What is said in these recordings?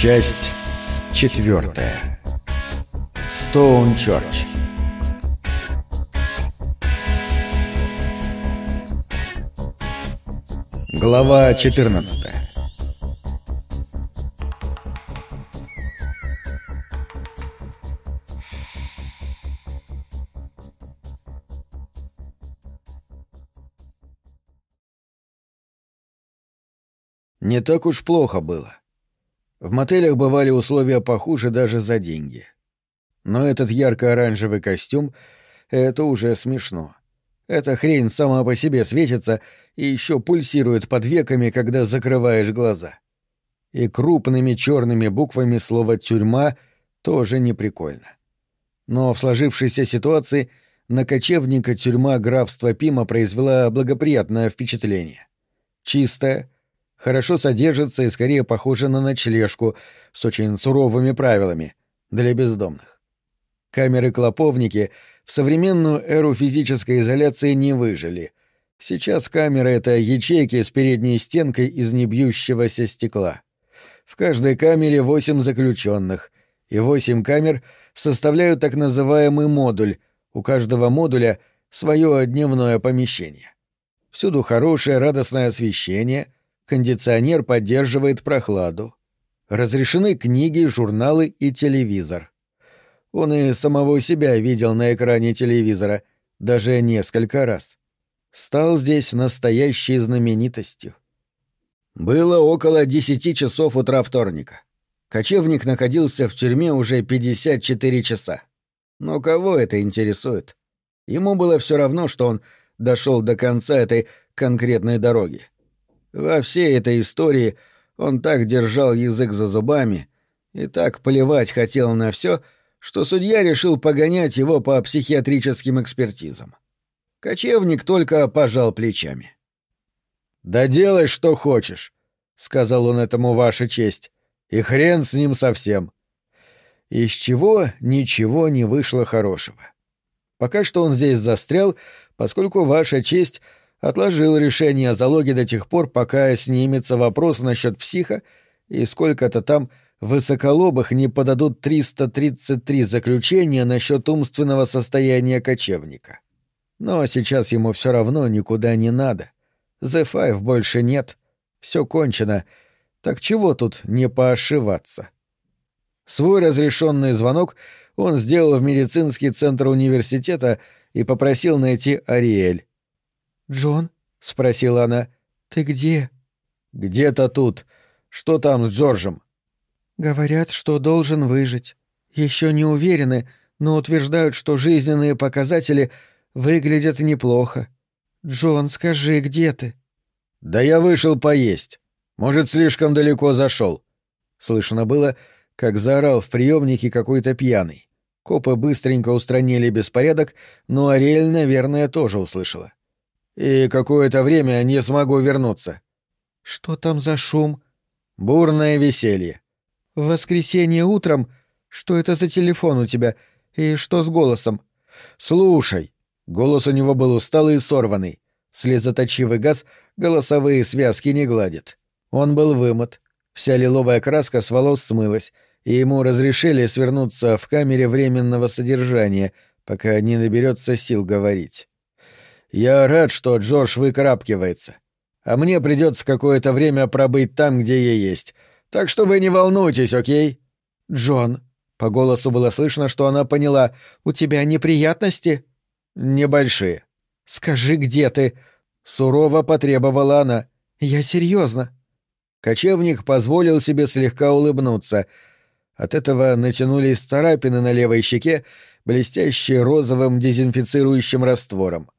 Часть четвертая. Стоун Чорч. Глава 14. Не так уж плохо было. В мотелях бывали условия похуже даже за деньги. Но этот ярко-оранжевый костюм — это уже смешно. Эта хрень сама по себе светится и еще пульсирует под веками, когда закрываешь глаза. И крупными черными буквами слово «тюрьма» тоже не прикольно. Но в сложившейся ситуации на кочевника тюрьма графства Пима произвела благоприятное впечатление. Чистая, хорошо содержится и скорее похожа на ночлежку с очень суровыми правилами для бездомных. Камеры-клоповники в современную эру физической изоляции не выжили. Сейчас камеры — это ячейки с передней стенкой из небьющегося стекла. В каждой камере восемь заключенных, и восемь камер составляют так называемый модуль, у каждого модуля свое дневное помещение. Всюду хорошее радостное освещение — Кондиционер поддерживает прохладу. Разрешены книги, журналы и телевизор. Он и самого себя видел на экране телевизора, даже несколько раз. Стал здесь настоящей знаменитостью. Было около десяти часов утра вторника. Кочевник находился в тюрьме уже 54 часа. Но кого это интересует? Ему было все равно, что он дошел до конца этой конкретной дороги. Во всей этой истории он так держал язык за зубами и так плевать хотел на все, что судья решил погонять его по психиатрическим экспертизам. Кочевник только пожал плечами. «Да делай, что хочешь», — сказал он этому ваша честь, — «и хрен с ним совсем». Из чего ничего не вышло хорошего. Пока что он здесь застрял, поскольку ваша честь — отложил решение о залоге до тех пор, пока снимется вопрос насчет психа и сколько-то там высоколобых не подадут 333 заключения насчет умственного состояния кочевника. Но сейчас ему все равно никуда не надо. The Five больше нет. Все кончено. Так чего тут не поошиваться? Свой разрешенный звонок он сделал в медицинский центр университета и попросил найти Ариэль. «Джон?» — спросила она. «Ты где?» «Где-то тут. Что там с Джорджем?» «Говорят, что должен выжить. Еще не уверены, но утверждают, что жизненные показатели выглядят неплохо. Джон, скажи, где ты?» «Да я вышел поесть. Может, слишком далеко зашел. Слышно было, как заорал в приемнике какой-то пьяный. Копы быстренько устранили беспорядок, но Ариэль, наверное, тоже услышала и какое-то время не смогу вернуться. Что там за шум? Бурное веселье. В воскресенье утром? Что это за телефон у тебя? И что с голосом? Слушай. Голос у него был усталый и сорванный. Слезоточивый газ голосовые связки не гладит. Он был вымот. Вся лиловая краска с волос смылась, и ему разрешили свернуться в камере временного содержания, пока не наберется сил говорить. Я рад, что Джордж выкарабкивается. А мне придется какое-то время пробыть там, где я есть. Так что вы не волнуйтесь, окей? Джон. По голосу было слышно, что она поняла. У тебя неприятности? Небольшие. Скажи, где ты? Сурово потребовала она. Я серьезно. Кочевник позволил себе слегка улыбнуться. От этого натянулись царапины на левой щеке, блестящие розовым дезинфицирующим раствором.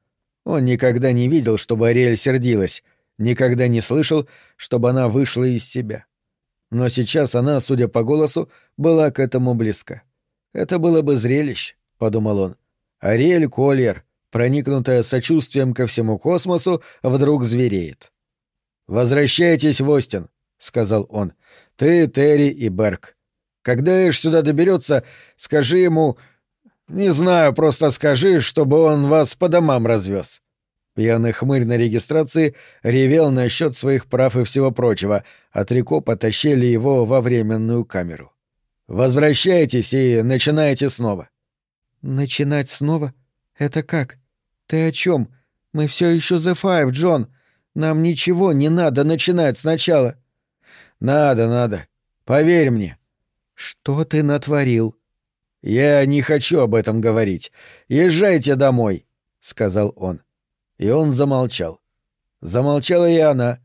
Он никогда не видел, чтобы Ариэль сердилась, никогда не слышал, чтобы она вышла из себя. Но сейчас она, судя по голосу, была к этому близка. «Это было бы зрелище», — подумал он. Ариэль Коллер, проникнутая сочувствием ко всему космосу, вдруг звереет. «Возвращайтесь в Остин», — сказал он. «Ты, Терри и Берг. Когда Эш сюда доберется, скажи ему, не знаю, просто скажи, чтобы он вас по домам развез. Пьяный хмырь на регистрации ревел насчет своих прав и всего прочего, а Трико потащили его во временную камеру. «Возвращайтесь и начинайте снова». «Начинать снова? Это как? Ты о чем? Мы все еще The Five, Джон. Нам ничего не надо начинать сначала». «Надо, надо. Поверь мне». «Что ты натворил?» «Я не хочу об этом говорить. Езжайте домой», — сказал он. И он замолчал. Замолчала и она,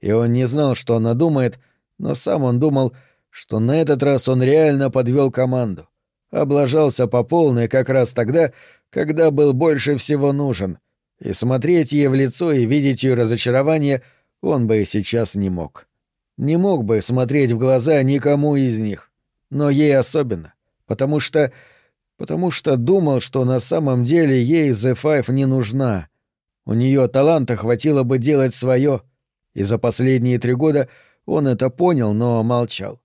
и он не знал, что она думает, но сам он думал, что на этот раз он реально подвел команду. Облажался по полной как раз тогда, когда был больше всего нужен, и смотреть ей в лицо и видеть ее разочарование он бы и сейчас не мог. Не мог бы смотреть в глаза никому из них, но ей особенно, потому что... потому что думал, что на самом деле ей The Five не нужна, у нее таланта хватило бы делать свое, и за последние три года он это понял, но молчал.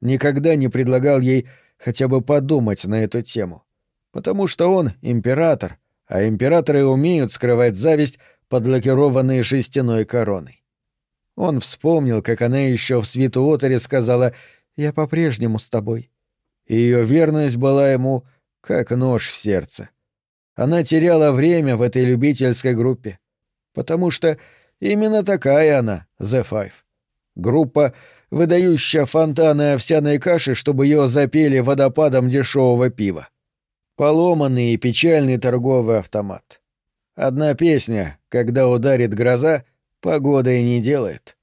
Никогда не предлагал ей хотя бы подумать на эту тему. Потому что он император, а императоры умеют скрывать зависть под лакированной шестяной короной. Он вспомнил, как она еще в свиту Отере сказала «Я по-прежнему с тобой». Ее верность была ему как нож в сердце. Она теряла время в этой любительской группе. Потому что именно такая она, The Five. Группа, выдающая фонтаны овсяной каши, чтобы ее запели водопадом дешевого пива. Поломанный и печальный торговый автомат. Одна песня, когда ударит гроза, погода и не делает.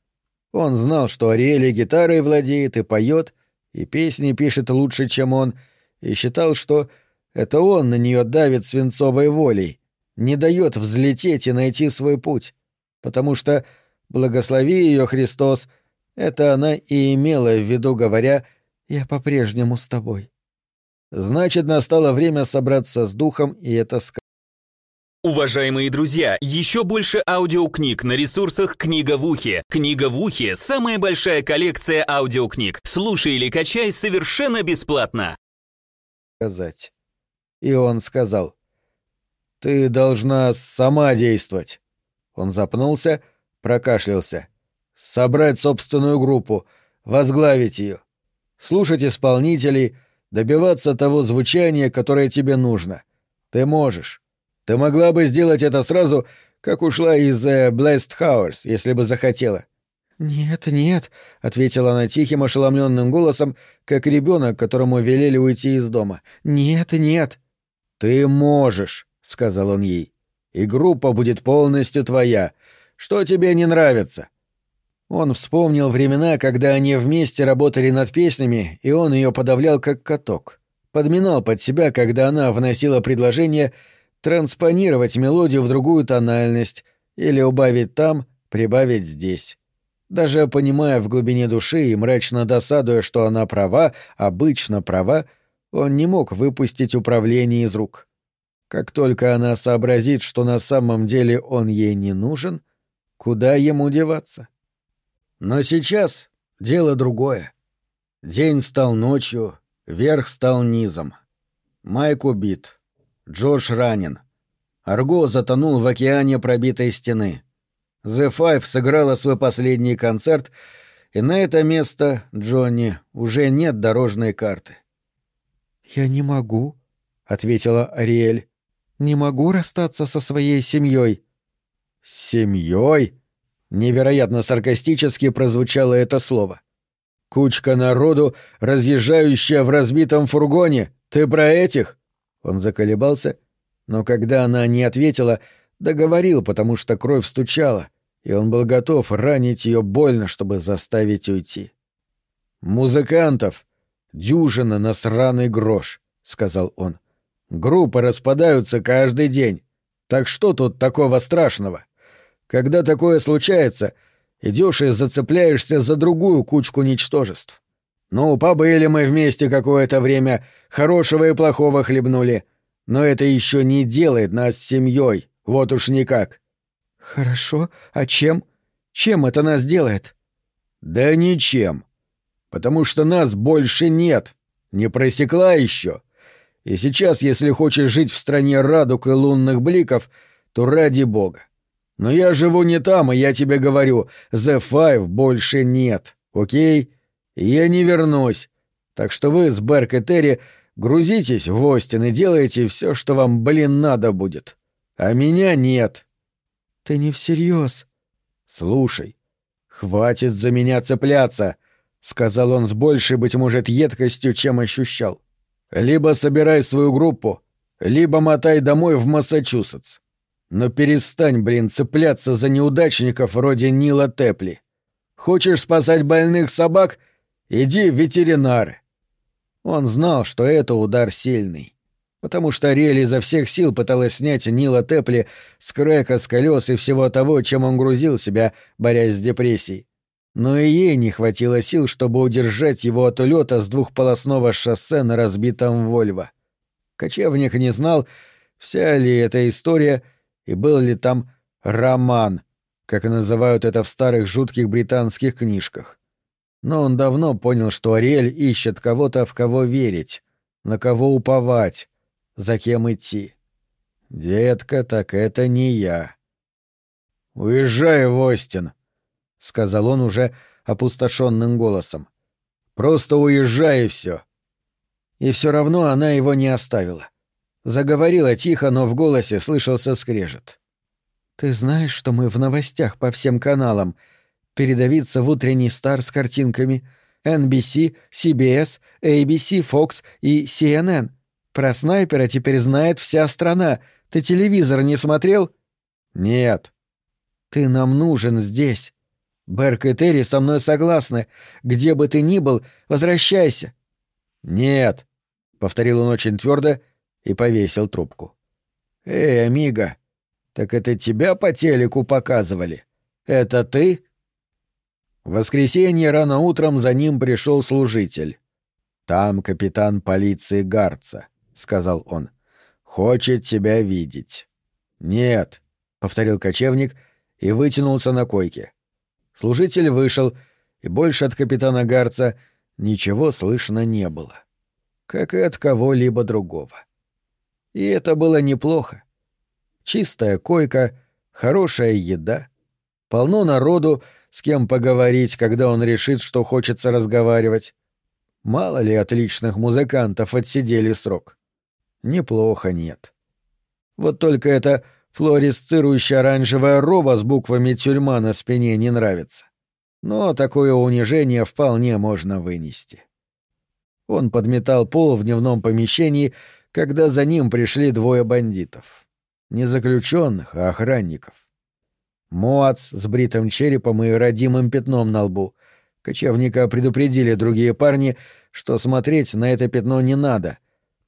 Он знал, что Ариэли гитарой владеет и поет, и песни пишет лучше, чем он, и считал, что это он на нее давит свинцовой волей, не дает взлететь и найти свой путь, потому что, благослови ее Христос, это она и имела в виду, говоря «Я по-прежнему с тобой». Значит, настало время собраться с духом и это сказать. Уважаемые друзья, еще больше аудиокниг на ресурсах «Книга в ухе». «Книга в ухе» — самая большая коллекция аудиокниг. Слушай или качай совершенно бесплатно. Сказать и он сказал. «Ты должна сама действовать». Он запнулся, прокашлялся. «Собрать собственную группу, возглавить ее, слушать исполнителей, добиваться того звучания, которое тебе нужно. Ты можешь. Ты могла бы сделать это сразу, как ушла из э, Blessed Hours, если бы захотела. «Нет, нет», — ответила она тихим, ошеломленным голосом, как ребенок, которому велели уйти из дома. «Нет, нет». «Ты можешь», — сказал он ей, — «и группа будет полностью твоя. Что тебе не нравится?» Он вспомнил времена, когда они вместе работали над песнями, и он ее подавлял как каток. Подминал под себя, когда она вносила предложение транспонировать мелодию в другую тональность или убавить там, прибавить здесь. Даже понимая в глубине души и мрачно досадуя, что она права, обычно права, — он не мог выпустить управление из рук. Как только она сообразит, что на самом деле он ей не нужен, куда ему деваться? Но сейчас дело другое. День стал ночью, верх стал низом. Майк убит. Джош ранен. Арго затонул в океане пробитой стены. The Five сыграла свой последний концерт, и на это место, Джонни, уже нет дорожной карты. «Я не могу», — ответила Ариэль. «Не могу расстаться со своей семьей». «С семьей?» Невероятно саркастически прозвучало это слово. «Кучка народу, разъезжающая в разбитом фургоне. Ты про этих?» Он заколебался, но когда она не ответила, договорил, потому что кровь стучала, и он был готов ранить ее больно, чтобы заставить уйти. «Музыкантов, Дюжина на сраный грош, — сказал он. Группы распадаются каждый день. Так что тут такого страшного? Когда такое случается, идешь и зацепляешься за другую кучку ничтожеств. Ну, побыли мы вместе какое-то время, хорошего и плохого хлебнули. Но это еще не делает нас семьей, вот уж никак. Хорошо, а чем? Чем это нас делает? Да ничем потому что нас больше нет, не просекла еще. И сейчас, если хочешь жить в стране радуг и лунных бликов, то ради бога, Но я живу не там, и я тебе говорю, The Five больше нет, окей? Я не вернусь. Так что вы с Берк и Терри грузитесь в Остин и делайте все, что вам, блин, надо будет. А меня нет. Ты не всерьез. Слушай, хватит за меня цепляться, сказал он с большей, быть может, едкостью, чем ощущал. Либо собирай свою группу, либо мотай домой в Массачусетс. Но перестань, блин, цепляться за неудачников вроде Нила Тепли. Хочешь спасать больных собак? Иди в ветеринары. Он знал, что это удар сильный. Потому что Ариэль изо всех сил пыталась снять Нила Тепли с крека, с колес и всего того, чем он грузил себя, борясь с депрессией. Но и ей не хватило сил, чтобы удержать его от улета с двухполосного шоссе на разбитом Вольво. Кочевник не знал, вся ли эта история — и был ли там роман, как называют это в старых жутких британских книжках. Но он давно понял, что Ариэль ищет кого-то, в кого верить, на кого уповать, за кем идти. «Детка, так это не я». «Уезжай в Остин», — сказал он уже опустошенным голосом. «Просто уезжай и все». И все равно она его не оставила. Заговорила тихо, но в голосе слышался скрежет. «Ты знаешь, что мы в новостях по всем каналам. Передавиться в утренний стар с картинками. NBC, CBS, ABC, Fox и CNN. Про снайпера теперь знает вся страна. Ты телевизор не смотрел?» «Нет». «Ты нам нужен здесь. Берк и Терри со мной согласны. Где бы ты ни был, возвращайся». «Нет», — повторил он очень твердо и повесил трубку. «Эй, Амиго, так это тебя по телеку показывали? Это ты?» В воскресенье рано утром за ним пришел служитель. «Там капитан полиции Гарца», — сказал он. «Хочет тебя видеть». «Нет», — повторил кочевник и вытянулся на койке. Служитель вышел, и больше от капитана Гарца ничего слышно не было. Как и от кого-либо другого. И это было неплохо. Чистая койка, хорошая еда, полно народу, с кем поговорить, когда он решит, что хочется разговаривать. Мало ли отличных музыкантов отсидели срок. Неплохо нет. Вот только эта флуоресцирующая оранжевая роба с буквами «тюрьма» на спине не нравится. Но такое унижение вполне можно вынести. Он подметал пол в дневном помещении когда за ним пришли двое бандитов. Не заключенных, а охранников. Моац с бритым черепом и родимым пятном на лбу. Кочевника предупредили другие парни, что смотреть на это пятно не надо,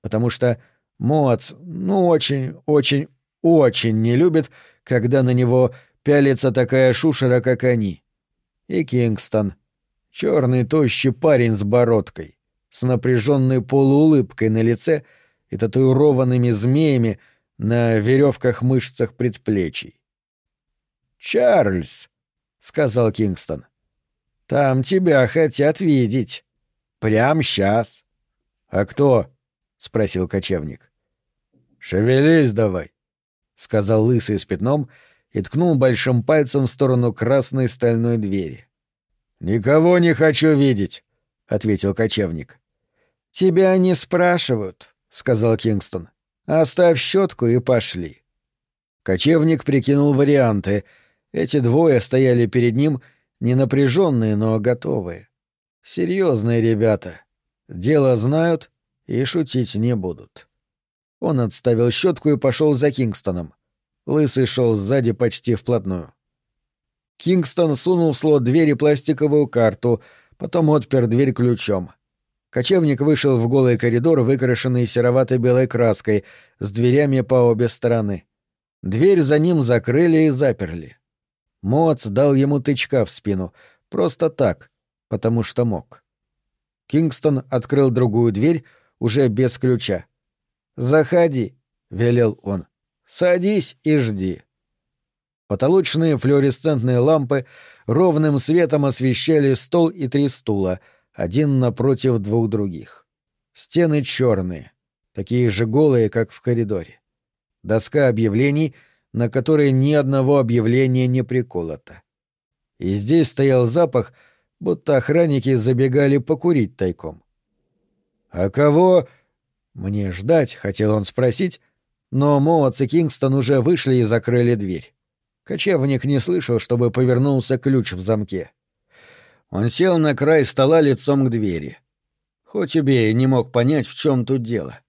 потому что Моац, ну, очень, очень, очень не любит, когда на него пялится такая шушера, как они. И Кингстон. Черный тощий парень с бородкой, с напряженной полуулыбкой на лице — и татуированными змеями на веревках мышцах предплечий. «Чарльз», — сказал Кингстон, — «там тебя хотят видеть. Прям сейчас». «А кто?» — спросил кочевник. «Шевелись давай», — сказал лысый с пятном и ткнул большим пальцем в сторону красной стальной двери. «Никого не хочу видеть», — ответил кочевник. «Тебя не спрашивают», сказал Кингстон. «Оставь щетку и пошли». Кочевник прикинул варианты. Эти двое стояли перед ним, не напряженные, но готовые. Серьезные ребята. Дело знают и шутить не будут. Он отставил щетку и пошел за Кингстоном. Лысый шел сзади почти вплотную. Кингстон сунул в слот двери пластиковую карту, потом отпер дверь ключом. Кочевник вышел в голый коридор, выкрашенный серовато-белой краской, с дверями по обе стороны. Дверь за ним закрыли и заперли. Моц дал ему тычка в спину, просто так, потому что мог. Кингстон открыл другую дверь, уже без ключа. «Заходи», — велел он. «Садись и жди». Потолочные флуоресцентные лампы ровным светом освещали стол и три стула — один напротив двух других. Стены черные, такие же голые, как в коридоре. Доска объявлений, на которой ни одного объявления не приколото. И здесь стоял запах, будто охранники забегали покурить тайком. «А кого...» Мне ждать, хотел он спросить, но Моац и Кингстон уже вышли и закрыли дверь. Кочевник не слышал, чтобы повернулся ключ в замке. Он сел на край стола лицом к двери. Хоть убей, не мог понять, в чем тут дело.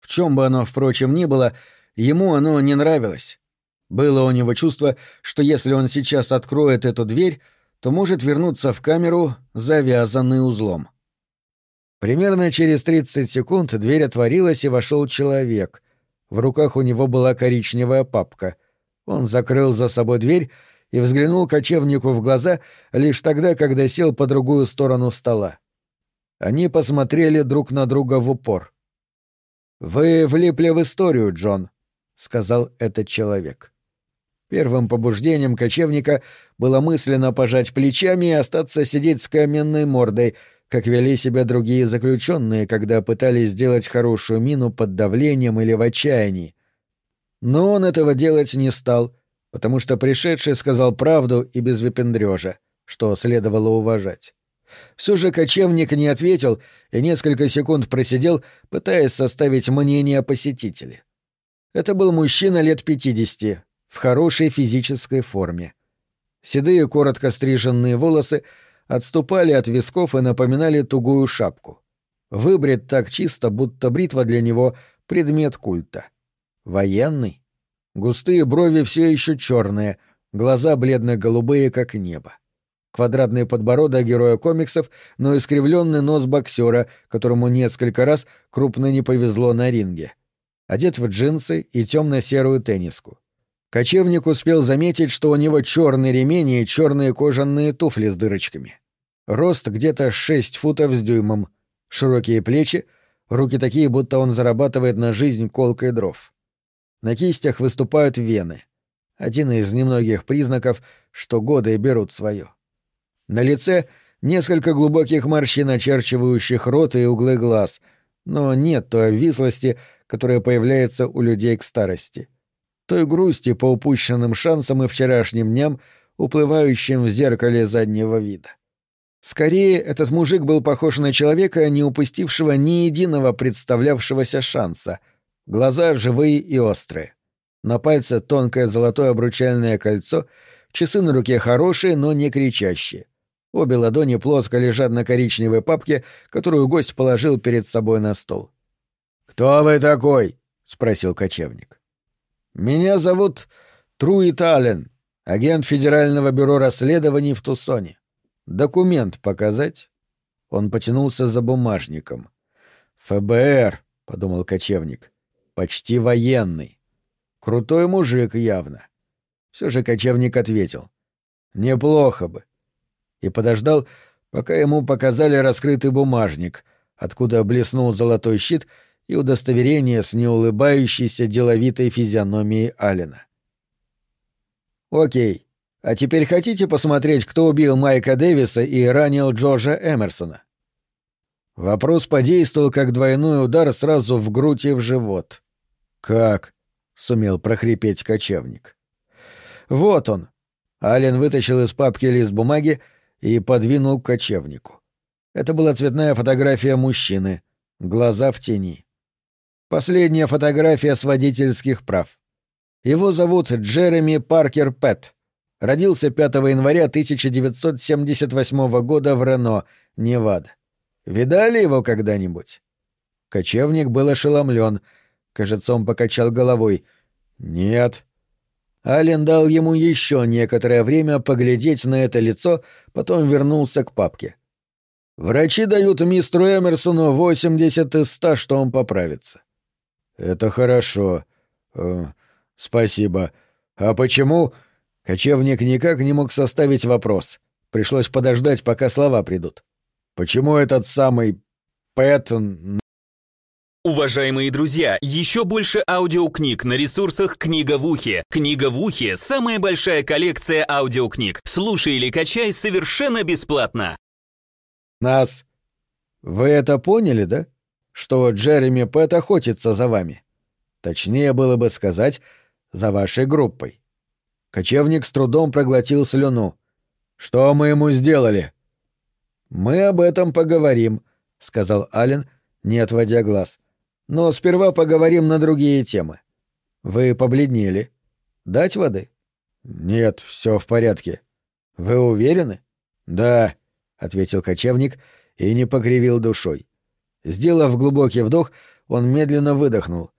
В чем бы оно, впрочем, ни было, ему оно не нравилось. Было у него чувство, что если он сейчас откроет эту дверь, то может вернуться в камеру, завязанный узлом. Примерно через 30 секунд дверь отворилась и вошел человек. В руках у него была коричневая папка. Он закрыл за собой дверь и взглянул кочевнику в глаза лишь тогда, когда сел по другую сторону стола. Они посмотрели друг на друга в упор. «Вы влипли в историю, Джон», — сказал этот человек. Первым побуждением кочевника было мысленно пожать плечами и остаться сидеть с каменной мордой, как вели себя другие заключенные, когда пытались сделать хорошую мину под давлением или в отчаянии. Но он этого делать не стал, потому что пришедший сказал правду и без выпендрежа, что следовало уважать. Все же кочевник не ответил и несколько секунд просидел, пытаясь составить мнение о посетителе. Это был мужчина лет пятидесяти, в хорошей физической форме. Седые коротко стриженные волосы отступали от висков и напоминали тугую шапку. Выбрит так чисто, будто бритва для него — предмет культа. Военный? Густые брови все еще черные, глаза бледно-голубые, как небо. Квадратный подбородок героя комиксов, но искривленный нос боксера, которому несколько раз крупно не повезло на ринге. Одет в джинсы и темно-серую тенниску. Кочевник успел заметить, что у него черный ремень и черные кожаные туфли с дырочками. Рост где-то 6 футов с дюймом, широкие плечи, руки такие, будто он зарабатывает на жизнь колкой дров. На кистях выступают вены. Один из немногих признаков, что годы берут свое. На лице несколько глубоких морщин, очерчивающих рот и углы глаз, но нет той обвислости, которая появляется у людей к старости. — той грусти по упущенным шансам и вчерашним дням, уплывающим в зеркале заднего вида. Скорее, этот мужик был похож на человека, не упустившего ни единого представлявшегося шанса. Глаза живые и острые. На пальце тонкое золотое обручальное кольцо, часы на руке хорошие, но не кричащие. Обе ладони плоско лежат на коричневой папке, которую гость положил перед собой на стол. «Кто вы такой?» — спросил кочевник. «Меня зовут Труит Аллен, агент Федерального бюро расследований в Тусоне. Документ показать?» Он потянулся за бумажником. «ФБР», — подумал кочевник, — «почти военный. Крутой мужик явно». Все же кочевник ответил. «Неплохо бы». И подождал, пока ему показали раскрытый бумажник, откуда блеснул золотой щит — и удостоверение с неулыбающейся деловитой физиономией Алина. «Окей. А теперь хотите посмотреть, кто убил Майка Дэвиса и ранил Джорджа Эмерсона?» Вопрос подействовал как двойной удар сразу в грудь и в живот. «Как?» — сумел прохрипеть кочевник. «Вот он!» Ален вытащил из папки лист бумаги и подвинул к кочевнику. Это была цветная фотография мужчины, глаза в тени. Последняя фотография с водительских прав. Его зовут Джереми Паркер Пэт. Родился 5 января 1978 года в Рено, Невада. Видали его когда-нибудь? Кочевник был ошеломлен. Кажется, он покачал головой. «Нет». Ален дал ему еще некоторое время поглядеть на это лицо, потом вернулся к папке. «Врачи дают мистеру Эмерсону 80 из 100, что он поправится. «Это хорошо. Э, спасибо. А почему...» Кочевник никак не мог составить вопрос. Пришлось подождать, пока слова придут. «Почему этот самый... Пэттон...» Уважаемые друзья, еще больше аудиокниг на ресурсах «Книга в ухе». «Книга в ухе» — самая большая коллекция аудиокниг. Слушай или качай совершенно бесплатно. «Нас...» «Вы это поняли, да?» Что Джереми Пэт охотится за вами. Точнее было бы сказать, за вашей группой. Кочевник с трудом проглотил слюну. Что мы ему сделали? Мы об этом поговорим, сказал Ален, не отводя глаз. Но сперва поговорим на другие темы. Вы побледнели. Дать воды? Нет, все в порядке. Вы уверены? Да, ответил кочевник и не покривил душой. Сделав глубокий вдох, он медленно выдохнул.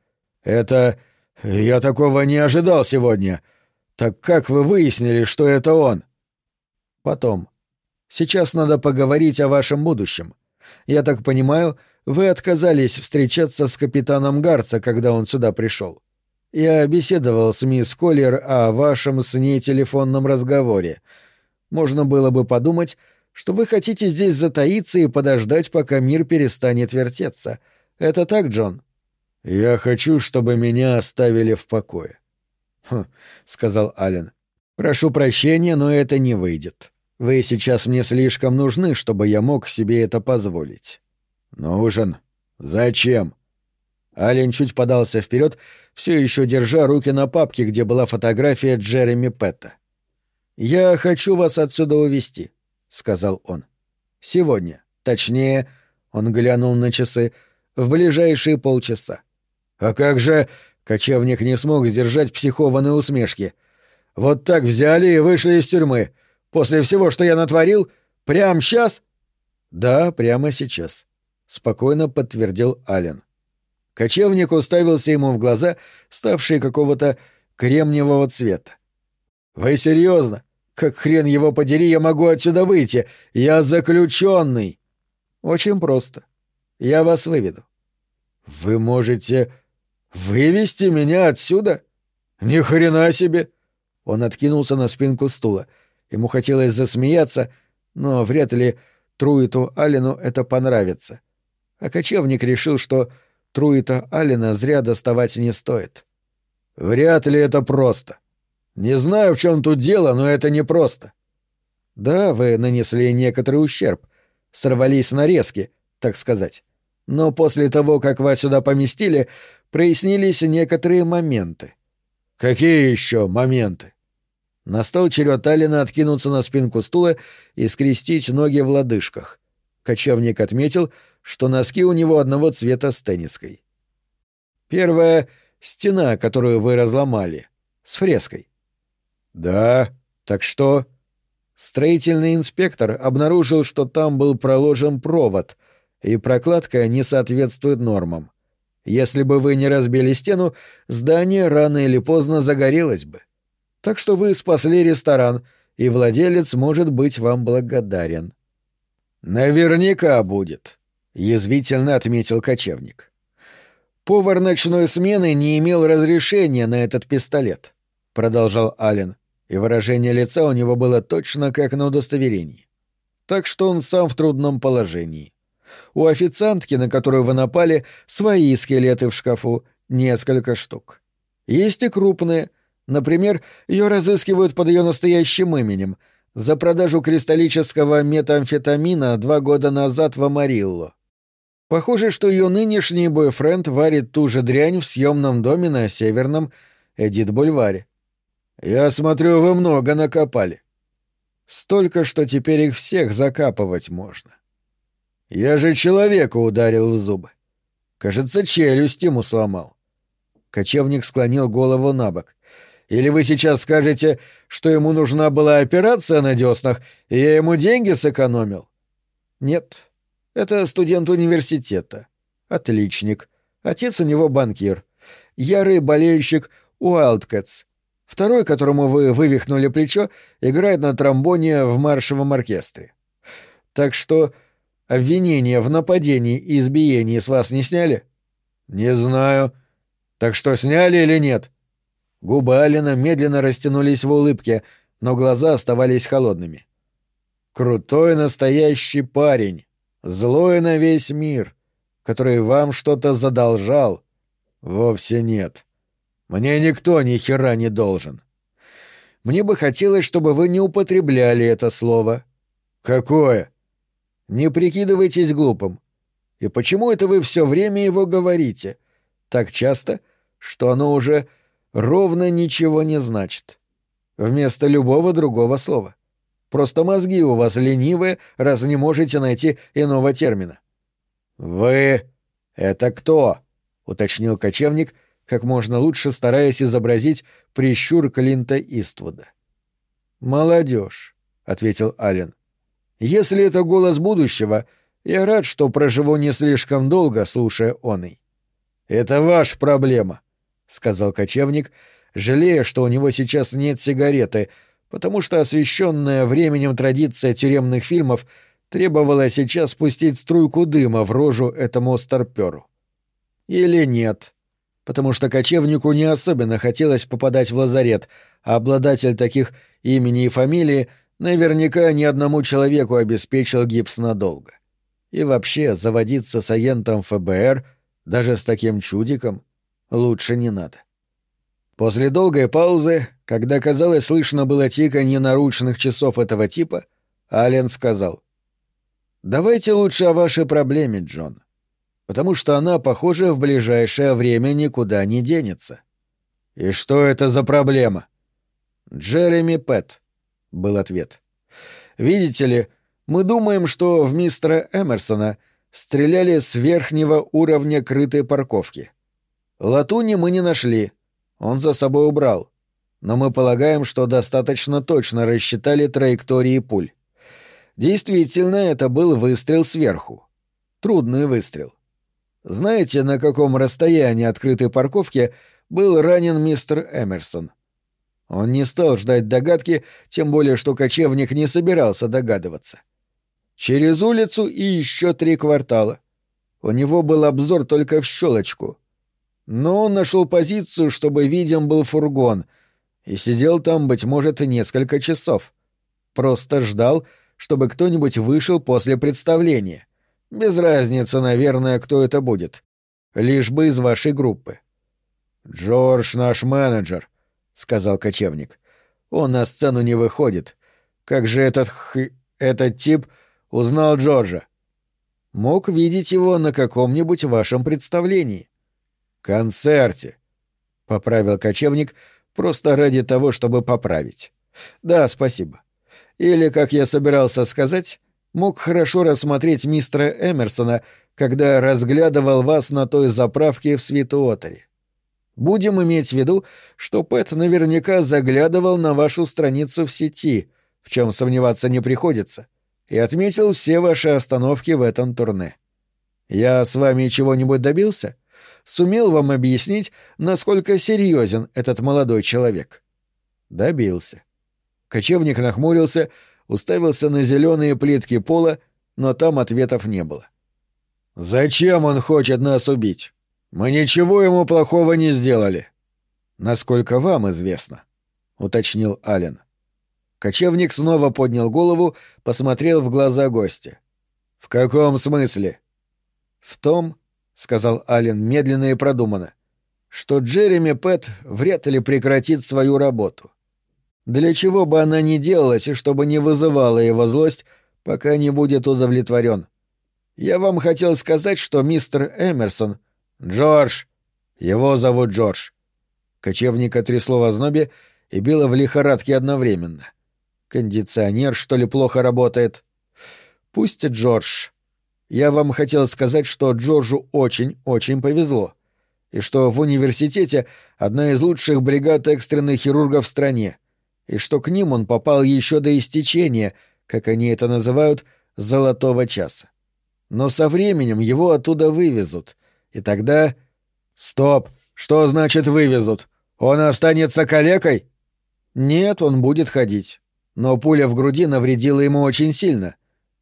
Это я такого не ожидал сегодня. Так как вы выяснили, что это он? Потом. Сейчас надо поговорить о вашем будущем. Я так понимаю, вы отказались встречаться с капитаном Гарца, когда он сюда пришел. Я беседовал с мисс Коллер о вашем с ней телефонном разговоре. Можно было бы подумать, что вы хотите здесь затаиться и подождать, пока мир перестанет вертеться. Это так, Джон? Я хочу, чтобы меня оставили в покое. Хм, сказал Ален. Прошу прощения, но это не выйдет. Вы сейчас мне слишком нужны, чтобы я мог себе это позволить. Нужен. Зачем? Ален чуть подался вперед, все еще держа руки на папке, где была фотография Джереми Петта. «Я хочу вас отсюда увезти», — сказал он. «Сегодня. Точнее, — он глянул на часы, — в ближайшие полчаса». «А как же...» — кочевник не смог сдержать психованные усмешки. «Вот так взяли и вышли из тюрьмы. После всего, что я натворил? Прямо сейчас?» «Да, прямо сейчас», — спокойно подтвердил Ален. Кочевник уставился ему в глаза, ставшие какого-то кремниевого цвета. «Вы серьезно? Как хрен его подери, я могу отсюда выйти? Я заключенный!» «Очень просто. Я вас выведу». «Вы можете вывести меня отсюда? Ни хрена себе!» Он откинулся на спинку стула. Ему хотелось засмеяться, но вряд ли Труиту Алину это понравится. А кочевник решил, что Труита Алина зря доставать не стоит. Вряд ли это просто. Не знаю, в чем тут дело, но это непросто. Да, вы нанесли некоторый ущерб, сорвались нарезки, так сказать. Но после того, как вас сюда поместили, прояснились некоторые моменты. Какие еще моменты? Настал черед Алина откинуться на спинку стула и скрестить ноги в лодыжках. Кочевник отметил, что носки у него одного цвета с тенниской. Первая — стена, которую вы разломали, с фреской. Да, так что... Строительный инспектор обнаружил, что там был проложен провод, и прокладка не соответствует нормам. Если бы вы не разбили стену, здание рано или поздно загорелось бы. Так что вы спасли ресторан, и владелец может быть вам благодарен. Наверняка будет, — язвительно отметил кочевник. «Повар ночной смены не имел разрешения на этот пистолет», — продолжал Ален, и выражение лица у него было точно как на удостоверении. «Так что он сам в трудном положении. У официантки, на которую вы напали, свои скелеты в шкафу, несколько штук. Есть и крупные. Например, ее разыскивают под ее настоящим именем — за продажу кристаллического метамфетамина два года назад в Амарилло. Похоже, что ее нынешний бойфренд варит ту же дрянь в съемном доме на Северном Эдит-Бульваре. Я смотрю, вы много накопали. Столько, что теперь их всех закапывать можно. Я же человека ударил в зубы. Кажется, челюсть ему сломал. Кочевник склонил голову на бок. Или вы сейчас скажете, что ему нужна была операция на деснах, и я ему деньги сэкономил? Нет, это студент университета. Отличник. Отец у него банкир. Ярый болельщик Уайлдкэтс. Второй, которому вы вывихнули плечо, играет на тромбоне в маршевом оркестре. Так что обвинения в нападении и избиении с вас не сняли? Не знаю. Так что сняли или нет? Губы Алина медленно растянулись в улыбке, но глаза оставались холодными. Крутой настоящий парень. Злой на весь мир, который вам что-то задолжал. Вовсе нет. Мне никто ни хера не должен. Мне бы хотелось, чтобы вы не употребляли это слово. Какое? Не прикидывайтесь глупым. И почему это вы все время его говорите? Так часто, что оно уже ровно ничего не значит. Вместо любого другого слова. Просто мозги у вас ленивые, раз не можете найти иного термина. «Вы... это кто?» — уточнил кочевник, как можно лучше стараясь изобразить прищур Клинта Иствуда. «Молодежь», — ответил Аллен. «Если это голос будущего, я рад, что проживу не слишком долго, слушая оный». «Это ваша проблема», — сказал кочевник, жалея, что у него сейчас нет сигареты, потому что освещенная временем традиция тюремных фильмов требовала сейчас спустить струйку дыма в рожу этому старперу. Или нет, потому что кочевнику не особенно хотелось попадать в лазарет, а обладатель таких имени и фамилии наверняка ни одному человеку обеспечил гипс надолго. И вообще заводиться с агентом ФБР, даже с таким чудиком, лучше не надо. После долгой паузы, когда, казалось, слышно было тиканье наручных часов этого типа, Ален сказал. «Давайте лучше о вашей проблеме, Джон. Потому что она, похоже, в ближайшее время никуда не денется». «И что это за проблема?» «Джереми Пэт», — был ответ. «Видите ли, мы думаем, что в мистера Эмерсона стреляли с верхнего уровня крытой парковки. Латуни мы не нашли, он за собой убрал. Но мы полагаем, что достаточно точно рассчитали траектории пуль. Действительно, это был выстрел сверху. Трудный выстрел. Знаете, на каком расстоянии открытой парковки был ранен мистер Эмерсон? Он не стал ждать догадки, тем более, что кочевник не собирался догадываться. Через улицу и еще три квартала. У него был обзор только в щелочку — но он нашел позицию, чтобы виден был фургон, и сидел там, быть может, несколько часов. Просто ждал, чтобы кто-нибудь вышел после представления. Без разницы, наверное, кто это будет. Лишь бы из вашей группы. «Джордж наш менеджер», — сказал кочевник. «Он на сцену не выходит. Как же этот х... этот тип узнал Джорджа?» «Мог видеть его на каком-нибудь вашем представлении». «Концерте», — поправил кочевник просто ради того, чтобы поправить. «Да, спасибо. Или, как я собирался сказать, мог хорошо рассмотреть мистера Эмерсона, когда разглядывал вас на той заправке в Свитуотере. Будем иметь в виду, что Пэт наверняка заглядывал на вашу страницу в сети, в чем сомневаться не приходится, и отметил все ваши остановки в этом турне. Я с вами чего-нибудь добился?» сумел вам объяснить, насколько серьезен этот молодой человек? Добился. Кочевник нахмурился, уставился на зеленые плитки пола, но там ответов не было. Зачем он хочет нас убить? Мы ничего ему плохого не сделали. Насколько вам известно, уточнил Ален. Кочевник снова поднял голову, посмотрел в глаза гостя. В каком смысле? В том, — сказал Ален медленно и продуманно, — что Джереми Пэт вряд ли прекратит свою работу. Для чего бы она ни делалась и чтобы не вызывала его злость, пока не будет удовлетворен. Я вам хотел сказать, что мистер Эмерсон... Джордж! Его зовут Джордж. Кочевника трясло в ознобе и било в лихорадке одновременно. Кондиционер, что ли, плохо работает? Пусть Джордж. Я вам хотел сказать, что Джорджу очень-очень повезло. И что в университете одна из лучших бригад экстренных хирургов в стране. И что к ним он попал еще до истечения, как они это называют, золотого часа. Но со временем его оттуда вывезут. И тогда... Стоп! Что значит вывезут? Он останется калекой? Нет, он будет ходить. Но пуля в груди навредила ему очень сильно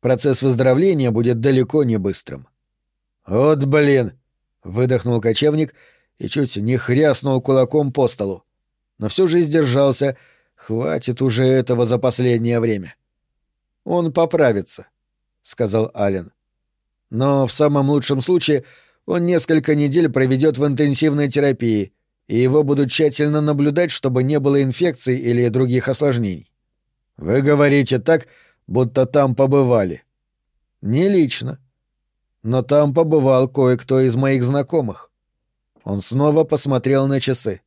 процесс выздоровления будет далеко не быстрым. «Вот блин!» — выдохнул кочевник и чуть не хряснул кулаком по столу. Но все же сдержался. Хватит уже этого за последнее время. «Он поправится», — сказал Ален. «Но в самом лучшем случае он несколько недель проведет в интенсивной терапии, и его будут тщательно наблюдать, чтобы не было инфекций или других осложнений». «Вы говорите так, будто там побывали. Не лично. Но там побывал кое-кто из моих знакомых. Он снова посмотрел на часы.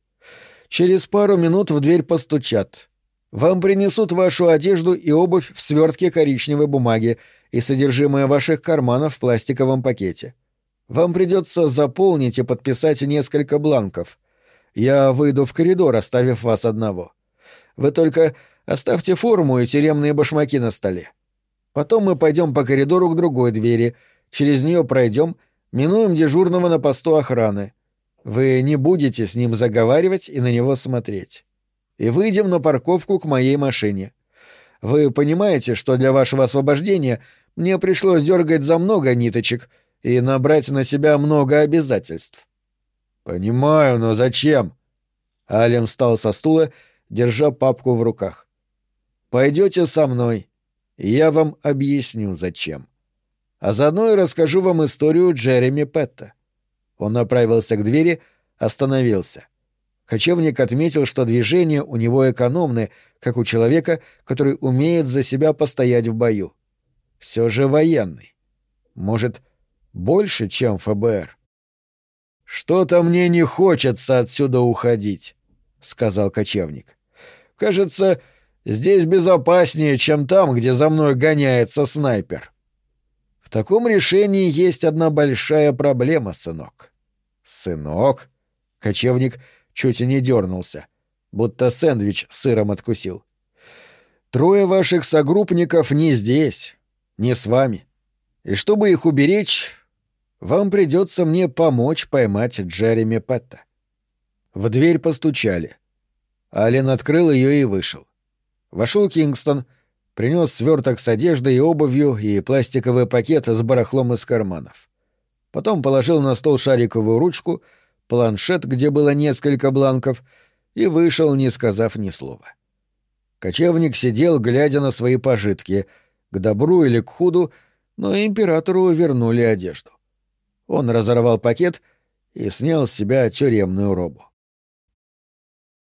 Через пару минут в дверь постучат. Вам принесут вашу одежду и обувь в свертке коричневой бумаги и содержимое ваших карманов в пластиковом пакете. Вам придется заполнить и подписать несколько бланков. Я выйду в коридор, оставив вас одного. Вы только оставьте форму и тюремные башмаки на столе. Потом мы пойдем по коридору к другой двери, через нее пройдем, минуем дежурного на посту охраны. Вы не будете с ним заговаривать и на него смотреть. И выйдем на парковку к моей машине. Вы понимаете, что для вашего освобождения мне пришлось дергать за много ниточек и набрать на себя много обязательств. Понимаю, но зачем? Алем встал со стула, держа папку в руках. Пойдете со мной, и я вам объясню, зачем. А заодно и расскажу вам историю Джереми Петта. Он направился к двери, остановился. Кочевник отметил, что движения у него экономны, как у человека, который умеет за себя постоять в бою. Все же военный. Может, больше, чем ФБР? «Что-то мне не хочется отсюда уходить», — сказал кочевник. «Кажется, здесь безопаснее, чем там, где за мной гоняется снайпер». «В таком решении есть одна большая проблема, сынок». «Сынок?» — кочевник чуть не дернулся, будто сэндвич сыром откусил. «Трое ваших согруппников не здесь, не с вами. И чтобы их уберечь, вам придется мне помочь поймать Джереми Петта». В дверь постучали. Ален открыл ее и вышел. Вошел Кингстон, принес сверток с одеждой и обувью и пластиковый пакет с барахлом из карманов. Потом положил на стол шариковую ручку — планшет, где было несколько бланков, и вышел, не сказав ни слова. Кочевник сидел, глядя на свои пожитки, к добру или к худу, но императору вернули одежду. Он разорвал пакет и снял с себя тюремную робу.